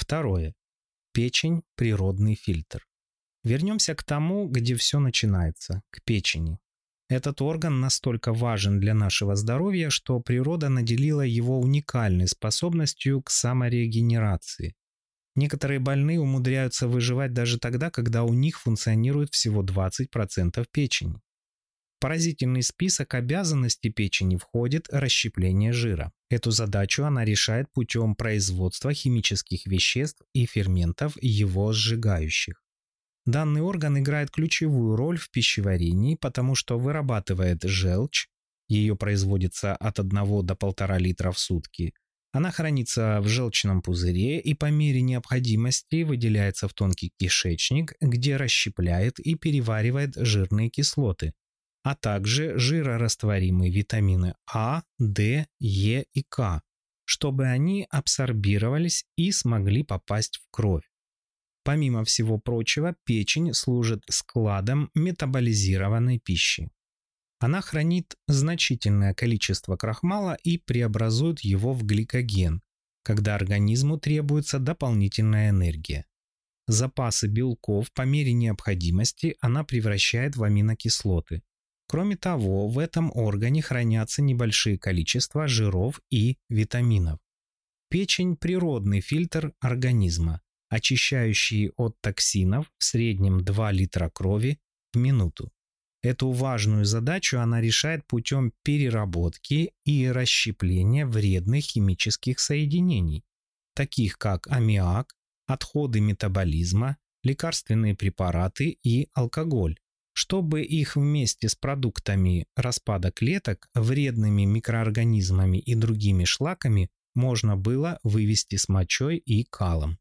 Второе. Печень – природный фильтр. Вернемся к тому, где все начинается, к печени. Этот орган настолько важен для нашего здоровья, что природа наделила его уникальной способностью к саморегенерации. Некоторые больные умудряются выживать даже тогда, когда у них функционирует всего 20% печени поразительный список обязанностей печени входит расщепление жира. Эту задачу она решает путем производства химических веществ и ферментов, его сжигающих. Данный орган играет ключевую роль в пищеварении, потому что вырабатывает желчь, ее производится от 1 до 1,5 литра в сутки. Она хранится в желчном пузыре и по мере необходимости выделяется в тонкий кишечник, где расщепляет и переваривает жирные кислоты, а также жирорастворимые витамины А, Д, Е и К, чтобы они абсорбировались и смогли попасть в кровь. Помимо всего прочего, печень служит складом метаболизированной пищи. Она хранит значительное количество крахмала и преобразует его в гликоген, когда организму требуется дополнительная энергия. Запасы белков по мере необходимости она превращает в аминокислоты, Кроме того, в этом органе хранятся небольшие количества жиров и витаминов. Печень – природный фильтр организма, очищающий от токсинов в среднем 2 литра крови в минуту. Эту важную задачу она решает путем переработки и расщепления вредных химических соединений, таких как аммиак, отходы метаболизма, лекарственные препараты и алкоголь, чтобы их вместе с продуктами распада клеток, вредными микроорганизмами и другими шлаками можно было вывести с мочой и калом.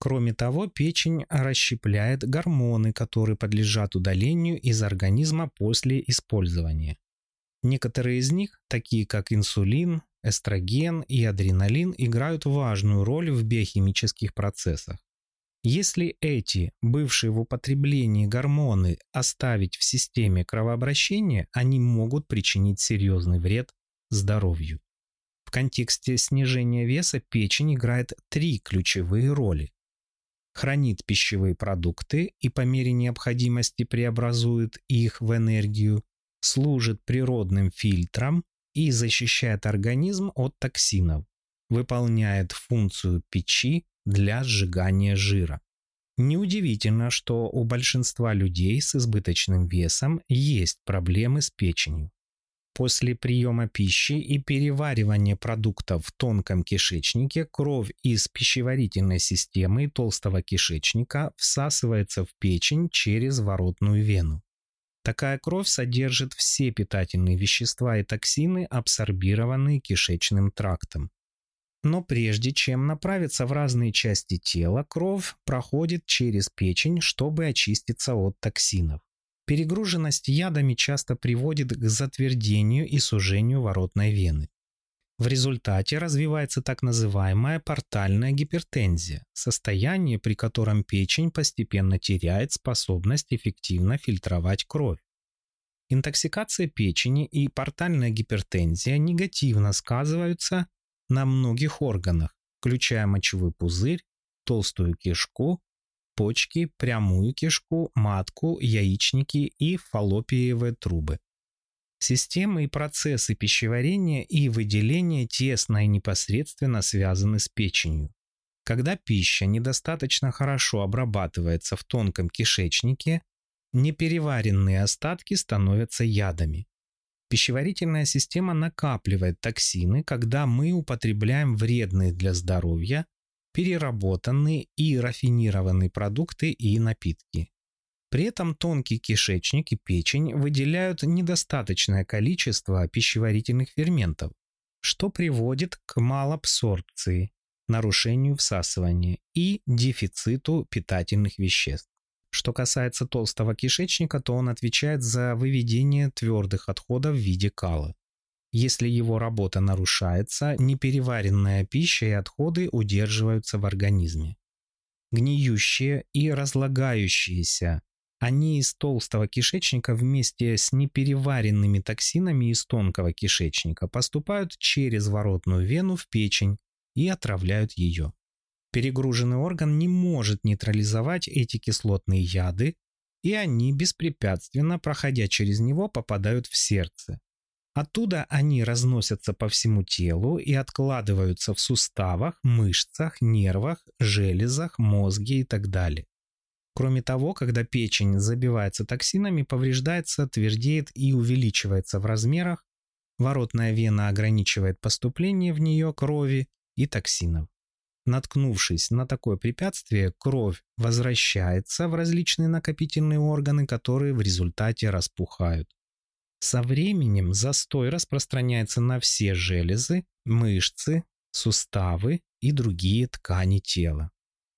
Кроме того, печень расщепляет гормоны, которые подлежат удалению из организма после использования. Некоторые из них, такие как инсулин, эстроген и адреналин, играют важную роль в биохимических процессах. Если эти, бывшие в употреблении гормоны, оставить в системе кровообращения, они могут причинить серьезный вред здоровью. В контексте снижения веса печень играет три ключевые роли. Хранит пищевые продукты и по мере необходимости преобразует их в энергию, служит природным фильтром и защищает организм от токсинов, выполняет функцию печи для сжигания жира. Неудивительно, что у большинства людей с избыточным весом есть проблемы с печенью. После приема пищи и переваривания продуктов в тонком кишечнике кровь из пищеварительной системы толстого кишечника всасывается в печень через воротную вену. Такая кровь содержит все питательные вещества и токсины, абсорбированные кишечным трактом. Но прежде чем направиться в разные части тела, кровь проходит через печень, чтобы очиститься от токсинов. Перегруженность ядами часто приводит к затвердению и сужению воротной вены. В результате развивается так называемая портальная гипертензия, состояние, при котором печень постепенно теряет способность эффективно фильтровать кровь. Интоксикация печени и портальная гипертензия негативно сказываются на многих органах, включая мочевой пузырь, толстую кишку, почки, прямую кишку, матку, яичники и фаллопиевые трубы. Системы и процессы пищеварения и выделения тесно и непосредственно связаны с печенью. Когда пища недостаточно хорошо обрабатывается в тонком кишечнике, непереваренные остатки становятся ядами. Пищеварительная система накапливает токсины, когда мы употребляем вредные для здоровья, переработанные и рафинированные продукты и напитки. При этом тонкий кишечник и печень выделяют недостаточное количество пищеварительных ферментов, что приводит к малоабсорбции, нарушению всасывания и дефициту питательных веществ. Что касается толстого кишечника, то он отвечает за выведение твердых отходов в виде кала. Если его работа нарушается, непереваренная пища и отходы удерживаются в организме. Гниющие и разлагающиеся они из толстого кишечника вместе с непереваренными токсинами из тонкого кишечника поступают через воротную вену в печень и отравляют ее. Перегруженный орган не может нейтрализовать эти кислотные яды, и они беспрепятственно, проходя через него, попадают в сердце. Оттуда они разносятся по всему телу и откладываются в суставах, мышцах, нервах, железах, мозге и так далее. Кроме того, когда печень забивается токсинами, повреждается, твердеет и увеличивается в размерах, воротная вена ограничивает поступление в нее крови и токсинов наткнувшись на такое препятствие, кровь возвращается в различные накопительные органы, которые в результате распухают. Со временем застой распространяется на все железы, мышцы, суставы и другие ткани тела.